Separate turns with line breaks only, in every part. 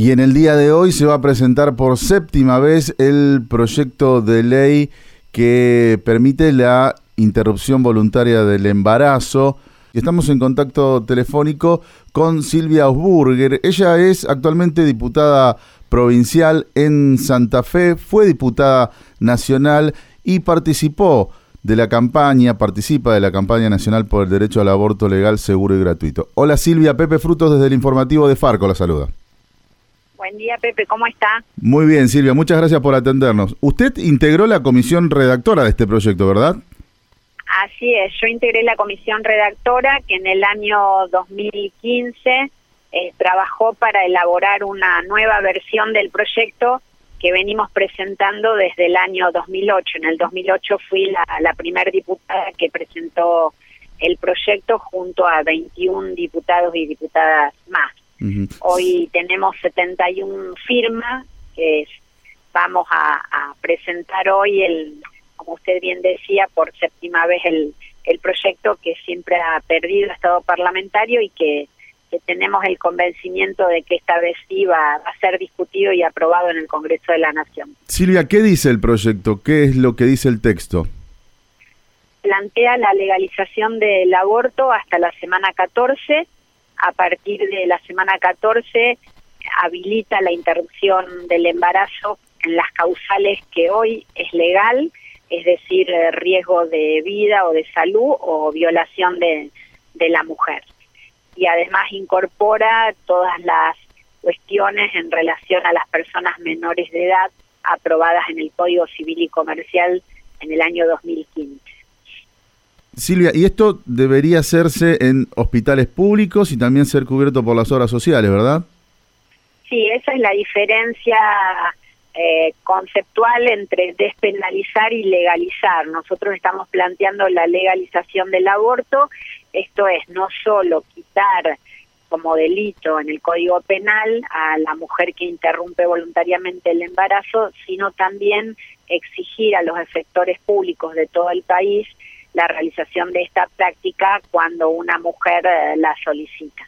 Y en el día de hoy se va a presentar por séptima vez el proyecto de ley que permite la interrupción voluntaria del embarazo. Estamos en contacto telefónico con Silvia Ausburger. Ella es actualmente diputada provincial en Santa Fe, fue diputada nacional y participó de la campaña, participa de la campaña nacional por el derecho al aborto legal, seguro y gratuito. Hola Silvia, Pepe Frutos desde el informativo de Farco, la saluda.
Buen día, Pepe, ¿cómo está?
Muy bien, Silvia, muchas gracias por atendernos. Usted integró la comisión redactora de este proyecto, ¿verdad?
Así es, yo integré la comisión redactora que en el año 2015 eh, trabajó para elaborar una nueva versión del proyecto que venimos presentando desde el año 2008. En el 2008 fui la, la primera diputada que presentó el proyecto junto a 21 diputados y diputadas más. Hoy tenemos 71 firmas que vamos a, presentar hoy, el, como usted bien decía, por séptima vez el, el proyecto que siempre ha perdido estado parlamentario y que, tenemos el convencimiento de que esta vez sí va, a ser discutido y aprobado en el Congreso de la Nación.
Silvia, ¿qué dice el proyecto? ¿Qué es lo que dice el texto?
Plantea la legalización del aborto hasta la semana 14 a partir de la semana 14 habilita la interrupción del embarazo en las causales que hoy es legal, es decir, eh, riesgo de vida o de salud o violación de, de la mujer. Y además incorpora todas las cuestiones en relación a las personas menores de edad aprobadas en el Código Civil y Comercial en el año 2015.
Silvia, y esto debería hacerse en hospitales públicos y también ser cubierto por las obras sociales, ¿verdad?
Sí, esa es la diferencia eh, conceptual entre despenalizar y legalizar. Nosotros estamos planteando la legalización del aborto, esto es no solo quitar como delito en el Código Penal a la mujer que interrumpe voluntariamente el embarazo, sino también exigir a los efectores públicos de todo el país la realización de esta práctica cuando una mujer eh, la solicita.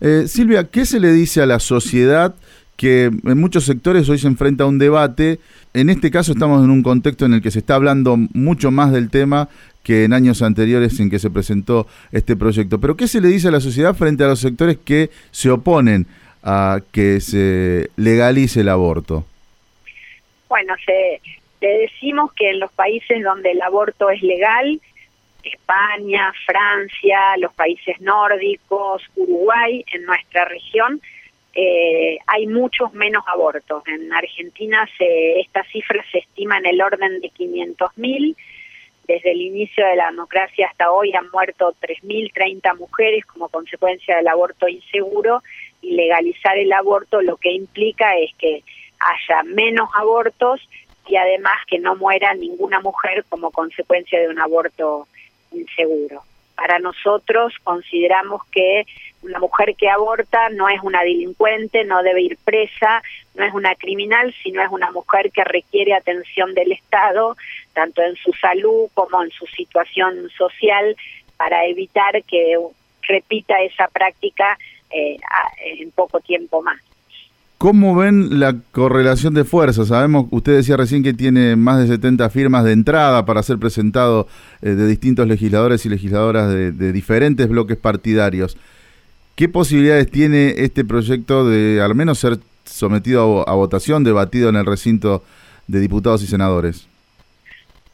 Eh, Silvia, ¿qué se le dice a la sociedad que en muchos sectores hoy se enfrenta a un debate? En este caso estamos en un contexto en el que se está hablando mucho más del tema que en años anteriores en que se presentó este proyecto. Pero ¿qué se le dice a la sociedad frente a los sectores que se oponen a que se legalice el aborto?
Bueno, se, decimos que en los países donde el aborto es legal, España, Francia, los países nórdicos, Uruguay, en nuestra región, eh, hay muchos menos abortos. En Argentina se, esta cifra se estima en el orden de 500.000. Desde el inicio de la democracia hasta hoy han muerto 3.030 mujeres como consecuencia del aborto inseguro y legalizar el aborto lo que implica es que haya menos abortos y además que no muera ninguna mujer como consecuencia de un aborto inseguro. Para nosotros consideramos que una mujer que aborta no es una delincuente, no debe ir presa, no es una criminal, sino es una mujer que requiere atención del Estado, tanto en su salud como en su situación social, para evitar que repita esa práctica eh, en poco tiempo más.
¿Cómo ven la correlación de fuerzas? Sabemos, usted decía recién que tiene más de 70 firmas de entrada para ser presentado eh, de distintos legisladores y legisladoras de, diferentes bloques partidarios. ¿Qué posibilidades tiene este proyecto de al menos ser sometido a, votación, debatido en el recinto de diputados y senadores?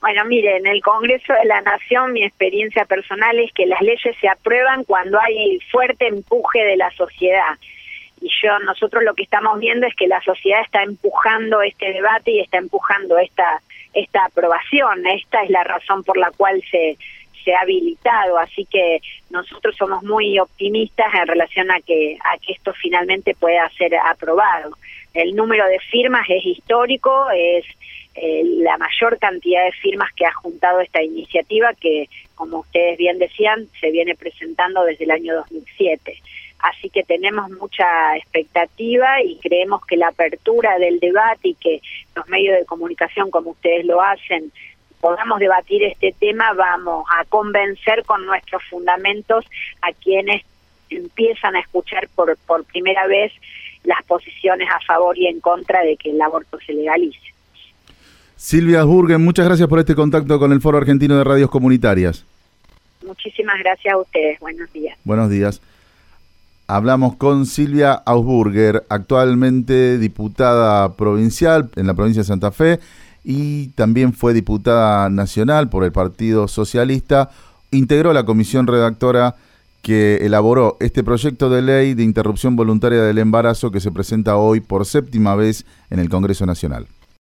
Bueno, mire, en el Congreso de la Nación mi experiencia personal es que las leyes se aprueban cuando hay fuerte empuje de la sociedad y yo nosotros lo que estamos viendo es que la sociedad está empujando este debate y está empujando esta esta aprobación. Esta es la razón por la cual se se ha habilitado. Así que nosotros somos muy optimistas en relación a que a que esto finalmente pueda ser aprobado. El número de firmas es histórico es eh, la mayor cantidad de firmas que ha juntado esta iniciativa que como ustedes bien decían se viene presentando desde el año 2007 Así que tenemos mucha expectativa y creemos que la apertura del debate y que los medios de comunicación como ustedes lo hacen podamos debatir este tema, vamos a convencer con nuestros fundamentos a quienes empiezan a escuchar por, por primera vez las posiciones a favor y en contra de que el aborto se legalice.
Silvia Asburgen, muchas gracias por este contacto con el Foro Argentino de Radios Comunitarias.
Muchísimas gracias a ustedes. Buenos días.
Buenos días. Hablamos con Silvia Ausburger, actualmente diputada provincial en la provincia de Santa Fe y también fue diputada nacional por el Partido Socialista. Integró la comisión redactora que elaboró este proyecto de ley de interrupción voluntaria del embarazo que se presenta hoy por séptima vez en el Congreso Nacional.